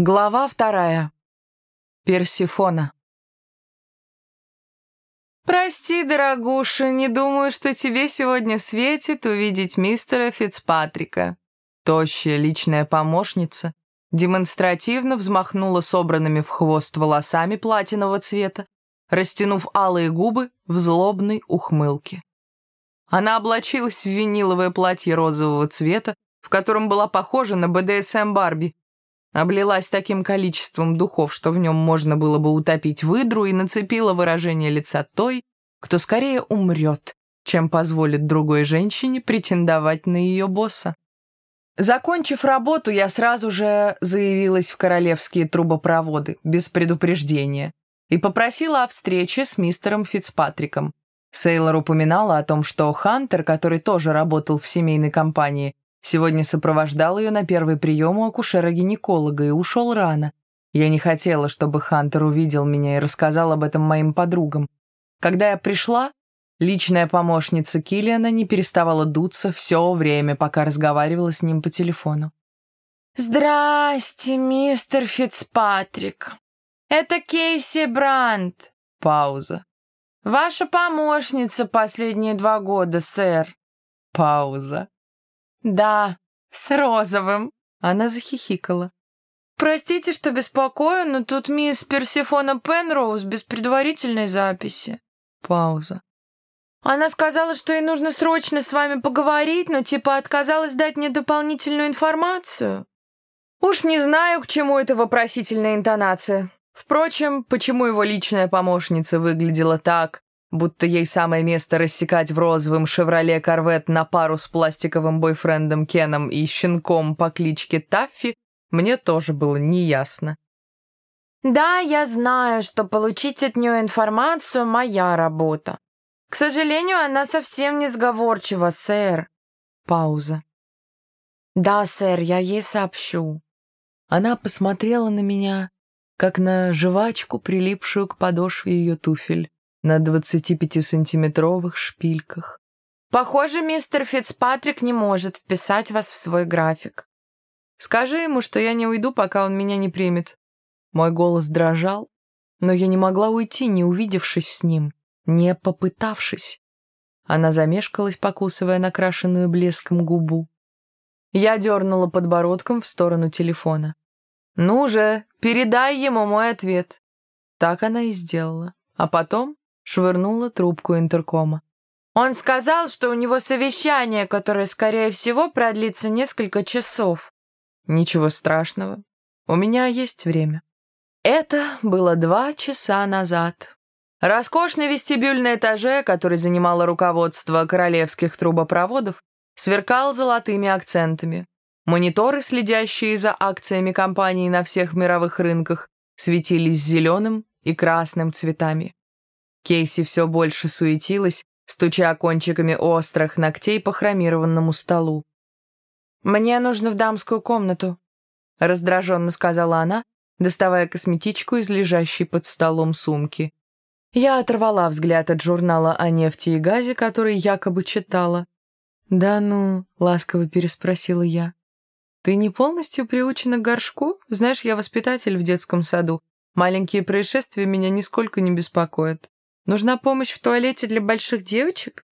Глава вторая. Персифона. «Прости, дорогуша, не думаю, что тебе сегодня светит увидеть мистера Фицпатрика». Тощая личная помощница демонстративно взмахнула собранными в хвост волосами платинового цвета, растянув алые губы в злобной ухмылке. Она облачилась в виниловое платье розового цвета, в котором была похожа на БДСМ Барби, Облилась таким количеством духов, что в нем можно было бы утопить выдру, и нацепила выражение лица той, кто скорее умрет, чем позволит другой женщине претендовать на ее босса. Закончив работу, я сразу же заявилась в королевские трубопроводы, без предупреждения, и попросила о встрече с мистером Фицпатриком. Сейлор упоминала о том, что Хантер, который тоже работал в семейной компании, Сегодня сопровождал ее на первый прием у акушера-гинеколога и ушел рано. Я не хотела, чтобы Хантер увидел меня и рассказал об этом моим подругам. Когда я пришла, личная помощница Киллиана не переставала дуться все время, пока разговаривала с ним по телефону. «Здрасте, мистер Фицпатрик. Это Кейси Брандт». Пауза. «Ваша помощница последние два года, сэр». Пауза. «Да, с розовым», — она захихикала. «Простите, что беспокою, но тут мисс Персифона Пенроуз без предварительной записи». Пауза. «Она сказала, что ей нужно срочно с вами поговорить, но типа отказалась дать мне дополнительную информацию». Уж не знаю, к чему эта вопросительная интонация. Впрочем, почему его личная помощница выглядела так, будто ей самое место рассекать в розовом «Шевроле Корвет» на пару с пластиковым бойфрендом Кеном и щенком по кличке Таффи, мне тоже было неясно. «Да, я знаю, что получить от нее информацию — моя работа. К сожалению, она совсем не сговорчива, сэр». Пауза. «Да, сэр, я ей сообщу». Она посмотрела на меня, как на жвачку, прилипшую к подошве ее туфель на 25-сантиметровых шпильках. «Похоже, мистер Фицпатрик не может вписать вас в свой график. Скажи ему, что я не уйду, пока он меня не примет». Мой голос дрожал, но я не могла уйти, не увидевшись с ним, не попытавшись. Она замешкалась, покусывая накрашенную блеском губу. Я дернула подбородком в сторону телефона. «Ну же, передай ему мой ответ». Так она и сделала. А потом швырнула трубку интеркома. «Он сказал, что у него совещание, которое, скорее всего, продлится несколько часов». «Ничего страшного. У меня есть время». Это было два часа назад. Роскошный вестибюль на этаже, который занимало руководство королевских трубопроводов, сверкал золотыми акцентами. Мониторы, следящие за акциями компании на всех мировых рынках, светились зеленым и красным цветами. Кейси все больше суетилась, стуча кончиками острых ногтей по хромированному столу. «Мне нужно в дамскую комнату», — раздраженно сказала она, доставая косметичку из лежащей под столом сумки. Я оторвала взгляд от журнала о нефти и газе, который якобы читала. «Да ну», — ласково переспросила я. «Ты не полностью приучена к горшку? Знаешь, я воспитатель в детском саду. Маленькие происшествия меня нисколько не беспокоят». Нужна помощь в туалете для больших девочек?»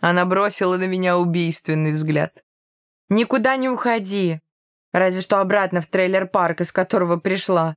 Она бросила на меня убийственный взгляд. «Никуда не уходи. Разве что обратно в трейлер-парк, из которого пришла».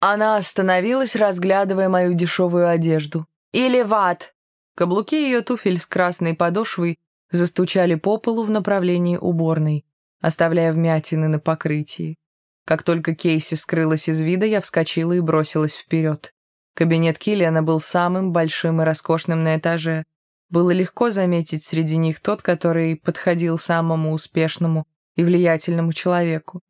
Она остановилась, разглядывая мою дешевую одежду. «Или в ад!» Каблуки ее туфель с красной подошвой застучали по полу в направлении уборной, оставляя вмятины на покрытии. Как только Кейси скрылась из вида, я вскочила и бросилась вперед. Кабинет Киллиана был самым большим и роскошным на этаже. Было легко заметить среди них тот, который подходил самому успешному и влиятельному человеку.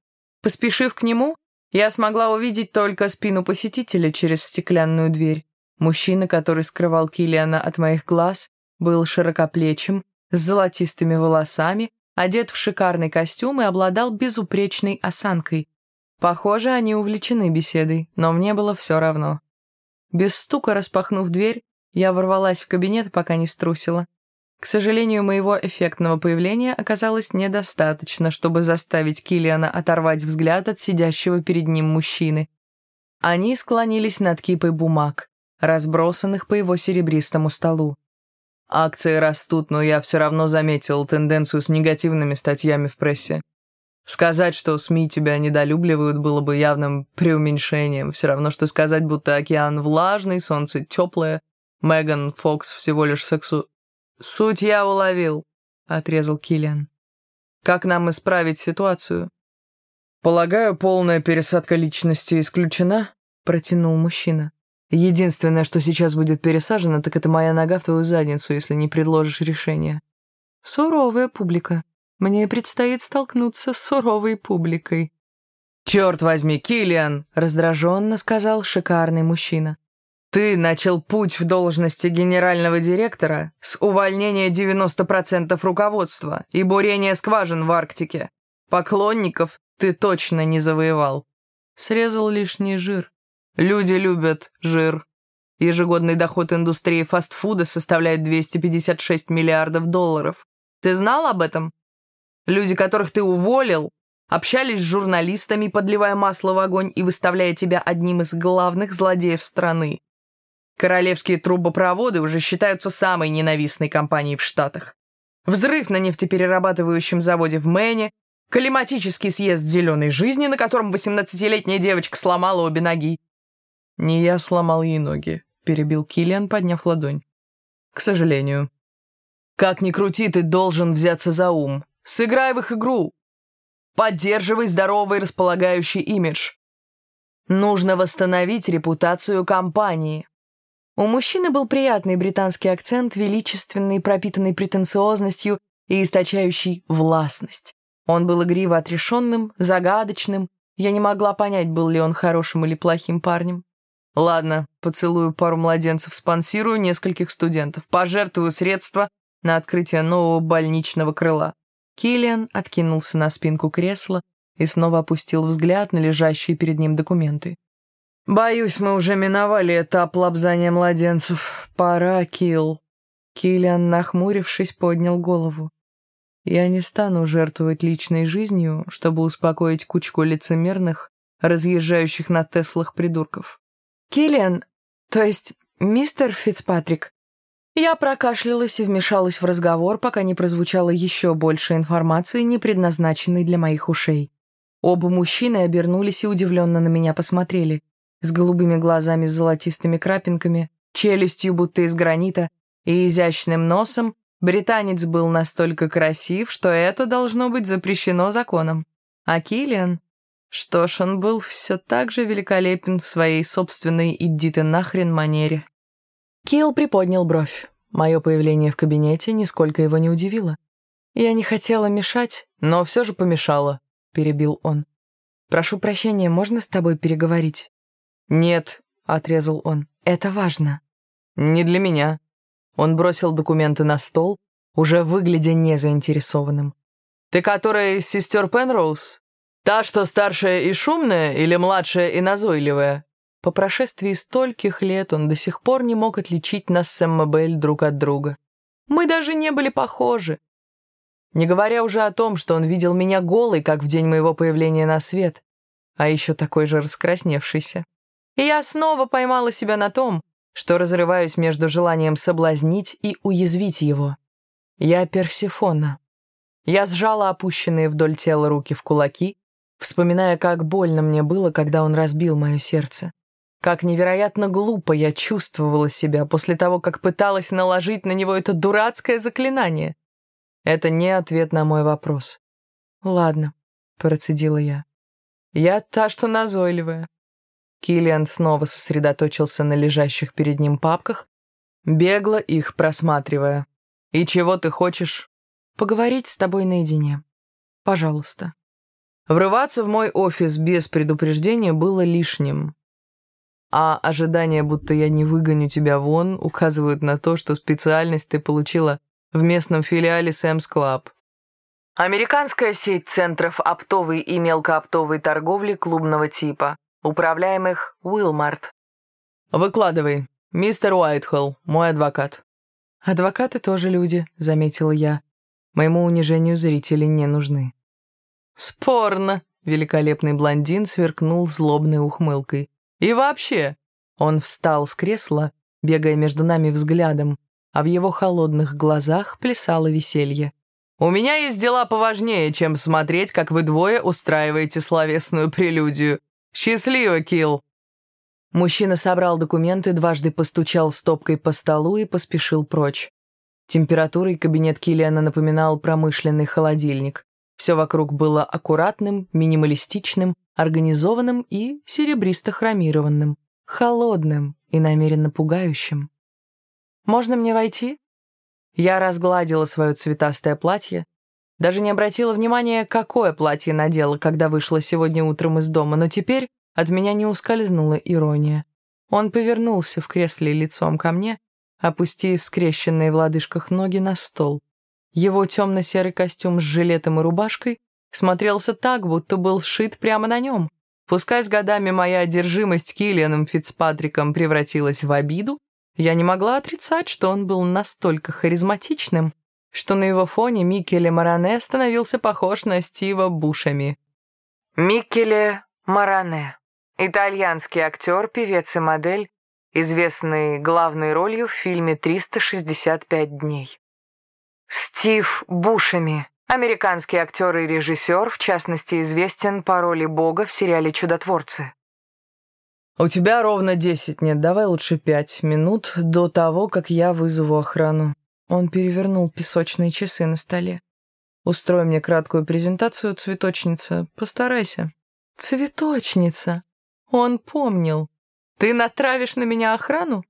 Поспешив к нему, я смогла увидеть только спину посетителя через стеклянную дверь. Мужчина, который скрывал Киллиана от моих глаз, был широкоплечим, с золотистыми волосами, одет в шикарный костюм и обладал безупречной осанкой. Похоже, они увлечены беседой, но мне было все равно. Без стука распахнув дверь, я ворвалась в кабинет, пока не струсила. К сожалению, моего эффектного появления оказалось недостаточно, чтобы заставить Киллиана оторвать взгляд от сидящего перед ним мужчины. Они склонились над кипой бумаг, разбросанных по его серебристому столу. Акции растут, но я все равно заметил тенденцию с негативными статьями в прессе. Сказать, что СМИ тебя недолюбливают, было бы явным преуменьшением. Все равно, что сказать, будто океан влажный, солнце теплое, Меган Фокс всего лишь сексу... «Суть я уловил», — отрезал Киллиан. «Как нам исправить ситуацию?» «Полагаю, полная пересадка личности исключена», — протянул мужчина. «Единственное, что сейчас будет пересажено, так это моя нога в твою задницу, если не предложишь решение». «Суровая публика. Мне предстоит столкнуться с суровой публикой». «Черт возьми, Киллиан!» — раздраженно сказал шикарный мужчина. Ты начал путь в должности генерального директора с увольнения 90% руководства и бурения скважин в Арктике. Поклонников ты точно не завоевал. Срезал лишний жир. Люди любят жир. Ежегодный доход индустрии фастфуда составляет 256 миллиардов долларов. Ты знал об этом? Люди, которых ты уволил, общались с журналистами, подливая масло в огонь и выставляя тебя одним из главных злодеев страны. Королевские трубопроводы уже считаются самой ненавистной компанией в Штатах. Взрыв на нефтеперерабатывающем заводе в Мэне, климатический съезд зеленой жизни, на котором 18-летняя девочка сломала обе ноги. «Не я сломал ей ноги», — перебил Киллиан, подняв ладонь. «К сожалению». «Как ни крути, ты должен взяться за ум. Сыграй в их игру. Поддерживай здоровый располагающий имидж. Нужно восстановить репутацию компании. У мужчины был приятный британский акцент, величественный, пропитанный претенциозностью и источающий властность. Он был игриво отрешенным, загадочным. Я не могла понять, был ли он хорошим или плохим парнем. Ладно, поцелую пару младенцев, спонсирую нескольких студентов, пожертвую средства на открытие нового больничного крыла. Киллиан откинулся на спинку кресла и снова опустил взгляд на лежащие перед ним документы. «Боюсь, мы уже миновали этап лобзания младенцев. Пора, Килл». Киллиан, нахмурившись, поднял голову. «Я не стану жертвовать личной жизнью, чтобы успокоить кучку лицемерных, разъезжающих на Теслах придурков». «Киллиан, то есть мистер Фицпатрик?» Я прокашлялась и вмешалась в разговор, пока не прозвучало еще больше информации, не предназначенной для моих ушей. Оба мужчины обернулись и удивленно на меня посмотрели с голубыми глазами с золотистыми крапинками, челюстью будто из гранита и изящным носом, британец был настолько красив, что это должно быть запрещено законом. А Киллиан? Что ж, он был все так же великолепен в своей собственной «иди ты нахрен» манере. Килл приподнял бровь. Мое появление в кабинете нисколько его не удивило. «Я не хотела мешать, но все же помешала», — перебил он. «Прошу прощения, можно с тобой переговорить?» «Нет», — отрезал он, — «это важно». «Не для меня». Он бросил документы на стол, уже выглядя незаинтересованным. «Ты которая из сестер Пенроуз? Та, что старшая и шумная, или младшая и назойливая?» По прошествии стольких лет он до сих пор не мог отличить нас с Эммабель друг от друга. Мы даже не были похожи. Не говоря уже о том, что он видел меня голой, как в день моего появления на свет, а еще такой же раскрасневшийся. И я снова поймала себя на том, что разрываюсь между желанием соблазнить и уязвить его. Я Персифона. Я сжала опущенные вдоль тела руки в кулаки, вспоминая, как больно мне было, когда он разбил мое сердце. Как невероятно глупо я чувствовала себя после того, как пыталась наложить на него это дурацкое заклинание. Это не ответ на мой вопрос. «Ладно», — процедила я. «Я та, что назойливая. Киллиан снова сосредоточился на лежащих перед ним папках, бегло их просматривая. «И чего ты хочешь?» «Поговорить с тобой наедине. Пожалуйста». Врываться в мой офис без предупреждения было лишним. А ожидания, будто я не выгоню тебя вон, указывают на то, что специальность ты получила в местном филиале Sam's Club. Американская сеть центров оптовой и мелкооптовой торговли клубного типа управляемых Уилмарт. «Выкладывай. Мистер Уайтхолл, мой адвокат». «Адвокаты тоже люди», — заметила я. «Моему унижению зрители не нужны». «Спорно», — великолепный блондин сверкнул злобной ухмылкой. «И вообще...» Он встал с кресла, бегая между нами взглядом, а в его холодных глазах плясало веселье. «У меня есть дела поважнее, чем смотреть, как вы двое устраиваете словесную прелюдию. Счастливо, Килл!» Мужчина собрал документы, дважды постучал стопкой по столу и поспешил прочь. Температурой кабинет Киллиана напоминал промышленный холодильник. Все вокруг было аккуратным, минималистичным, организованным и серебристо-хромированным, холодным и намеренно пугающим. «Можно мне войти?» Я разгладила свое цветастое платье, даже не обратила внимания, какое платье надела, когда вышла сегодня утром из дома, но теперь от меня не ускользнула ирония. Он повернулся в кресле лицом ко мне, опустив скрещенные в лодыжках ноги на стол. Его темно-серый костюм с жилетом и рубашкой смотрелся так, будто был сшит прямо на нем. Пускай с годами моя одержимость Киллианом Фицпатриком превратилась в обиду, я не могла отрицать, что он был настолько харизматичным, что на его фоне Микеле Маране становился похож на Стива Бушами. Микеле Маране. Итальянский актер, певец и модель, известный главной ролью в фильме «365 дней». Стив Бушами. Американский актер и режиссер, в частности, известен по роли Бога в сериале «Чудотворцы». «У тебя ровно десять, нет, давай лучше пять минут до того, как я вызову охрану». Он перевернул песочные часы на столе. «Устрой мне краткую презентацию, цветочница. Постарайся». «Цветочница!» Он помнил. «Ты натравишь на меня охрану?»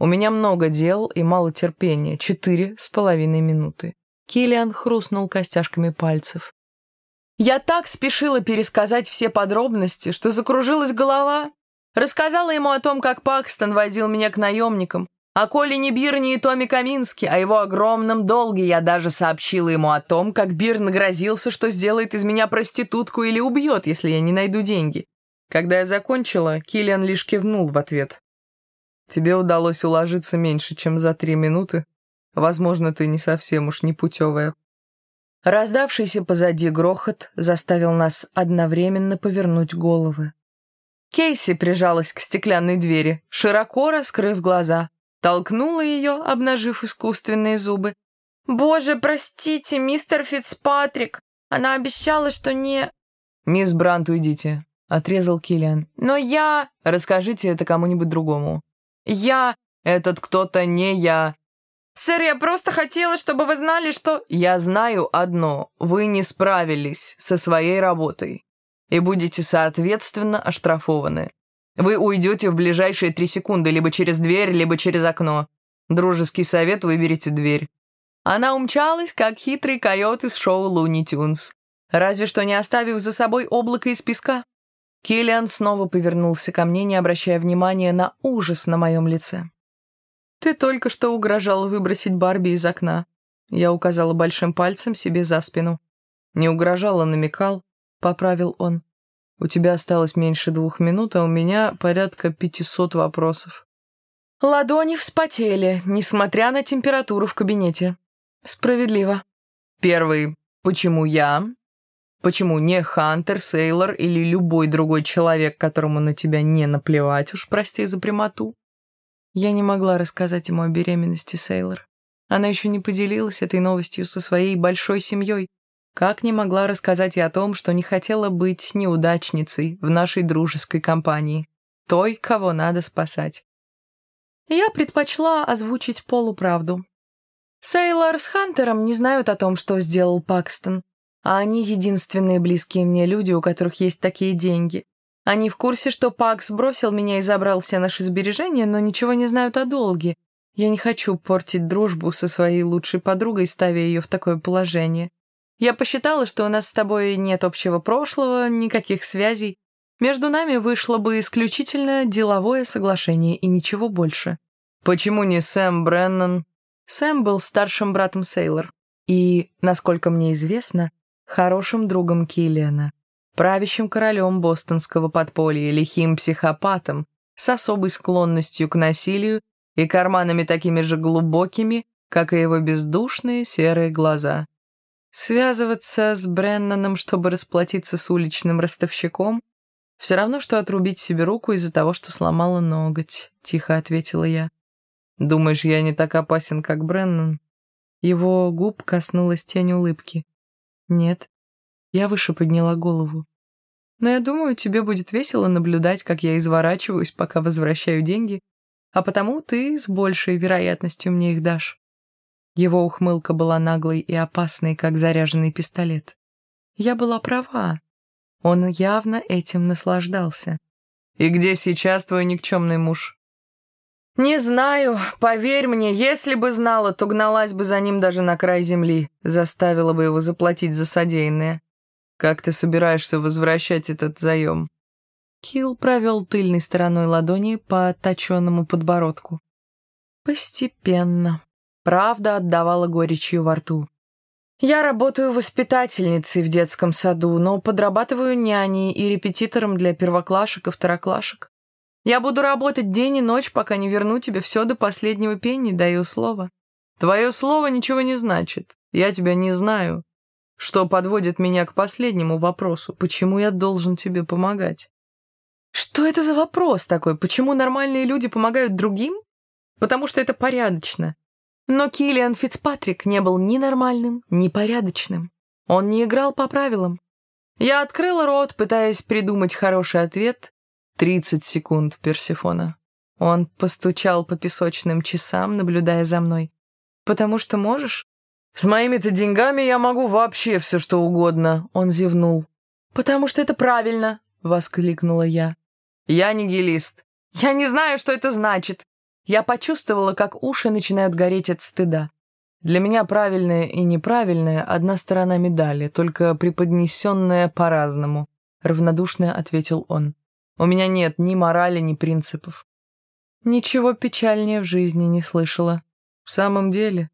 «У меня много дел и мало терпения. Четыре с половиной минуты». Киллиан хрустнул костяшками пальцев. Я так спешила пересказать все подробности, что закружилась голова. Рассказала ему о том, как Пакстон водил меня к наемникам, о Колине Бирне и Томе Каминске, о его огромном долге. Я даже сообщила ему о том, как Бирн грозился, что сделает из меня проститутку или убьет, если я не найду деньги. Когда я закончила, Киллиан лишь кивнул в ответ. «Тебе удалось уложиться меньше, чем за три минуты», Возможно, ты не совсем уж непутевая». Раздавшийся позади грохот заставил нас одновременно повернуть головы. Кейси прижалась к стеклянной двери, широко раскрыв глаза, толкнула ее, обнажив искусственные зубы. «Боже, простите, мистер Фицпатрик! Она обещала, что не...» «Мисс Брант, уйдите», — отрезал Киллиан. «Но я...» «Расскажите это кому-нибудь другому». «Я...» «Этот кто-то не я», «Сэр, я просто хотела, чтобы вы знали, что...» «Я знаю одно. Вы не справились со своей работой и будете, соответственно, оштрафованы. Вы уйдете в ближайшие три секунды либо через дверь, либо через окно. Дружеский совет выберите дверь». Она умчалась, как хитрый койот из шоу «Луни Тюнс», разве что не оставив за собой облако из песка. Киллиан снова повернулся ко мне, не обращая внимания на ужас на моем лице. «Ты только что угрожал выбросить Барби из окна». Я указала большим пальцем себе за спину. «Не угрожала, намекал», — поправил он. «У тебя осталось меньше двух минут, а у меня порядка пятисот вопросов». Ладони вспотели, несмотря на температуру в кабинете. Справедливо. Первый. Почему я? Почему не Хантер, Сейлор или любой другой человек, которому на тебя не наплевать, уж прости за прямоту? Я не могла рассказать ему о беременности Сейлор. Она еще не поделилась этой новостью со своей большой семьей. Как не могла рассказать и о том, что не хотела быть неудачницей в нашей дружеской компании. Той, кого надо спасать. Я предпочла озвучить полуправду. Сейлор с Хантером не знают о том, что сделал Пакстон, а они единственные близкие мне люди, у которых есть такие деньги. Они в курсе, что Пакс бросил меня и забрал все наши сбережения, но ничего не знают о долге. Я не хочу портить дружбу со своей лучшей подругой, ставя ее в такое положение. Я посчитала, что у нас с тобой нет общего прошлого, никаких связей. Между нами вышло бы исключительно деловое соглашение и ничего больше. Почему не Сэм Бреннан? Сэм был старшим братом Сейлор и, насколько мне известно, хорошим другом Киллиана правящим королем бостонского подполья, лихим психопатом, с особой склонностью к насилию и карманами такими же глубокими, как и его бездушные серые глаза. Связываться с Бреннаном, чтобы расплатиться с уличным ростовщиком, все равно, что отрубить себе руку из-за того, что сломала ноготь, тихо ответила я. Думаешь, я не так опасен, как Бреннан? Его губ коснулась тень улыбки. Нет. Я выше подняла голову. Но я думаю, тебе будет весело наблюдать, как я изворачиваюсь, пока возвращаю деньги, а потому ты с большей вероятностью мне их дашь. Его ухмылка была наглой и опасной, как заряженный пистолет. Я была права. Он явно этим наслаждался. «И где сейчас твой никчемный муж?» «Не знаю. Поверь мне, если бы знала, то гналась бы за ним даже на край земли, заставила бы его заплатить за содеянное. Как ты собираешься возвращать этот заем?» Килл провел тыльной стороной ладони по точенному подбородку. «Постепенно». Правда отдавала горечью во рту. «Я работаю воспитательницей в детском саду, но подрабатываю няней и репетитором для первоклашек и второклашек. Я буду работать день и ночь, пока не верну тебе все до последнего пенни, даю слово. Твое слово ничего не значит. Я тебя не знаю. Что подводит меня к последнему вопросу. Почему я должен тебе помогать? Что это за вопрос такой? Почему нормальные люди помогают другим? Потому что это порядочно. Но Киллиан Фицпатрик не был ни нормальным, ни порядочным. Он не играл по правилам. Я открыла рот, пытаясь придумать хороший ответ. Тридцать секунд, Персифона. Он постучал по песочным часам, наблюдая за мной. «Потому что можешь?» «С моими-то деньгами я могу вообще все, что угодно», — он зевнул. «Потому что это правильно», — воскликнула я. «Я нигилист. Я не знаю, что это значит. Я почувствовала, как уши начинают гореть от стыда. Для меня правильное и неправильное — одна сторона медали, только преподнесенная по-разному, — равнодушно ответил он. У меня нет ни морали, ни принципов. Ничего печальнее в жизни не слышала. В самом деле.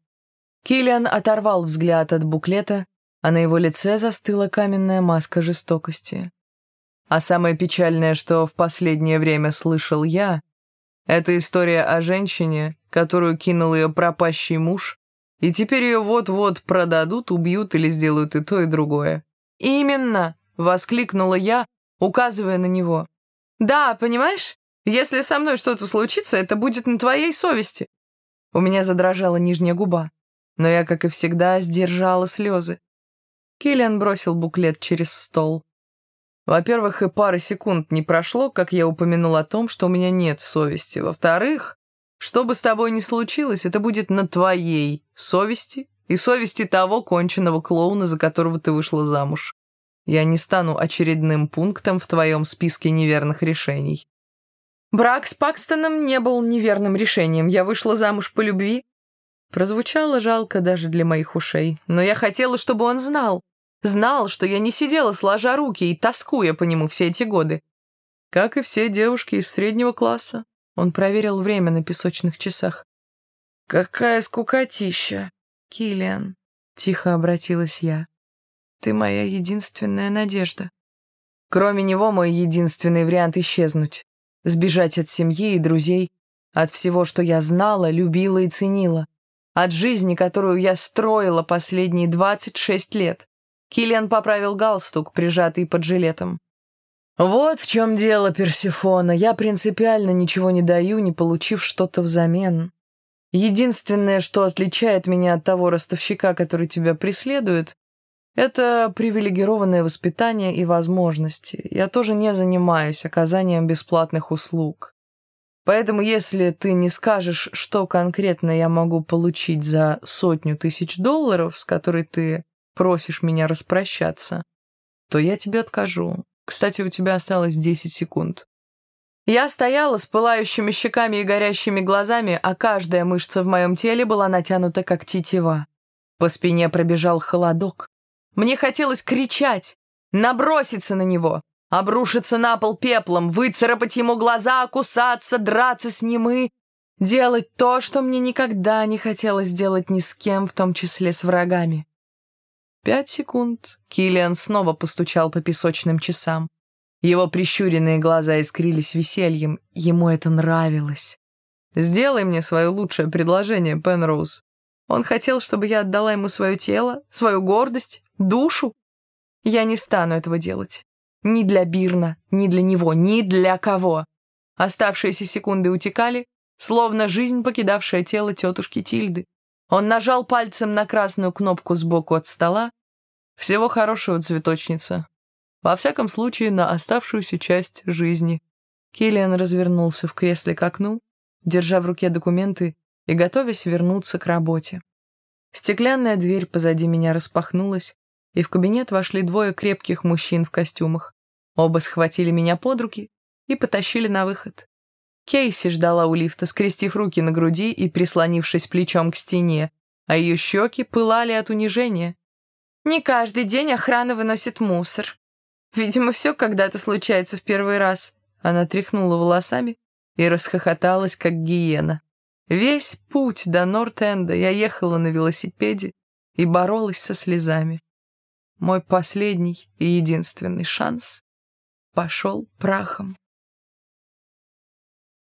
Киллиан оторвал взгляд от буклета, а на его лице застыла каменная маска жестокости. А самое печальное, что в последнее время слышал я, это история о женщине, которую кинул ее пропащий муж, и теперь ее вот-вот продадут, убьют или сделают и то, и другое. «Именно!» — воскликнула я, указывая на него. «Да, понимаешь, если со мной что-то случится, это будет на твоей совести». У меня задрожала нижняя губа, но я, как и всегда, сдержала слезы. Киллиан бросил буклет через стол. Во-первых, и пары секунд не прошло, как я упомянул о том, что у меня нет совести. Во-вторых, что бы с тобой ни случилось, это будет на твоей совести и совести того конченного клоуна, за которого ты вышла замуж. Я не стану очередным пунктом в твоем списке неверных решений. Брак с Пакстоном не был неверным решением. Я вышла замуж по любви. Прозвучало жалко даже для моих ушей, но я хотела, чтобы он знал. Знал, что я не сидела сложа руки и тоскуя по нему все эти годы. Как и все девушки из среднего класса. Он проверил время на песочных часах. «Какая скукотища, Киллиан!» — тихо обратилась я. «Ты моя единственная надежда. Кроме него мой единственный вариант исчезнуть. Сбежать от семьи и друзей, от всего, что я знала, любила и ценила. От жизни, которую я строила последние 26 лет. Киллиан поправил галстук, прижатый под жилетом. «Вот в чем дело, Персифона. Я принципиально ничего не даю, не получив что-то взамен. Единственное, что отличает меня от того ростовщика, который тебя преследует, это привилегированное воспитание и возможности. Я тоже не занимаюсь оказанием бесплатных услуг. Поэтому если ты не скажешь, что конкретно я могу получить за сотню тысяч долларов, с которой ты просишь меня распрощаться, то я тебе откажу. Кстати, у тебя осталось 10 секунд. Я стояла с пылающими щеками и горящими глазами, а каждая мышца в моем теле была натянута, как тетива. По спине пробежал холодок. Мне хотелось кричать, наброситься на него, обрушиться на пол пеплом, выцарапать ему глаза, кусаться, драться с ним и... Делать то, что мне никогда не хотелось делать ни с кем, в том числе с врагами. Пять секунд. Киллиан снова постучал по песочным часам. Его прищуренные глаза искрились весельем. Ему это нравилось. «Сделай мне свое лучшее предложение, Пенроуз». Он хотел, чтобы я отдала ему свое тело, свою гордость, душу. Я не стану этого делать. Ни для Бирна, ни для него, ни для кого. Оставшиеся секунды утекали, словно жизнь, покидавшая тело тетушки Тильды. Он нажал пальцем на красную кнопку сбоку от стола. Всего хорошего, цветочница. Во всяком случае, на оставшуюся часть жизни. Киллиан развернулся в кресле к окну, держа в руке документы и готовясь вернуться к работе. Стеклянная дверь позади меня распахнулась, и в кабинет вошли двое крепких мужчин в костюмах. Оба схватили меня под руки и потащили на выход. Кейси ждала у лифта, скрестив руки на груди и прислонившись плечом к стене, а ее щеки пылали от унижения. «Не каждый день охрана выносит мусор. Видимо, все когда-то случается в первый раз». Она тряхнула волосами и расхохоталась, как гиена. Весь путь до Норт-Энда я ехала на велосипеде и боролась со слезами. Мой последний и единственный шанс пошел прахом.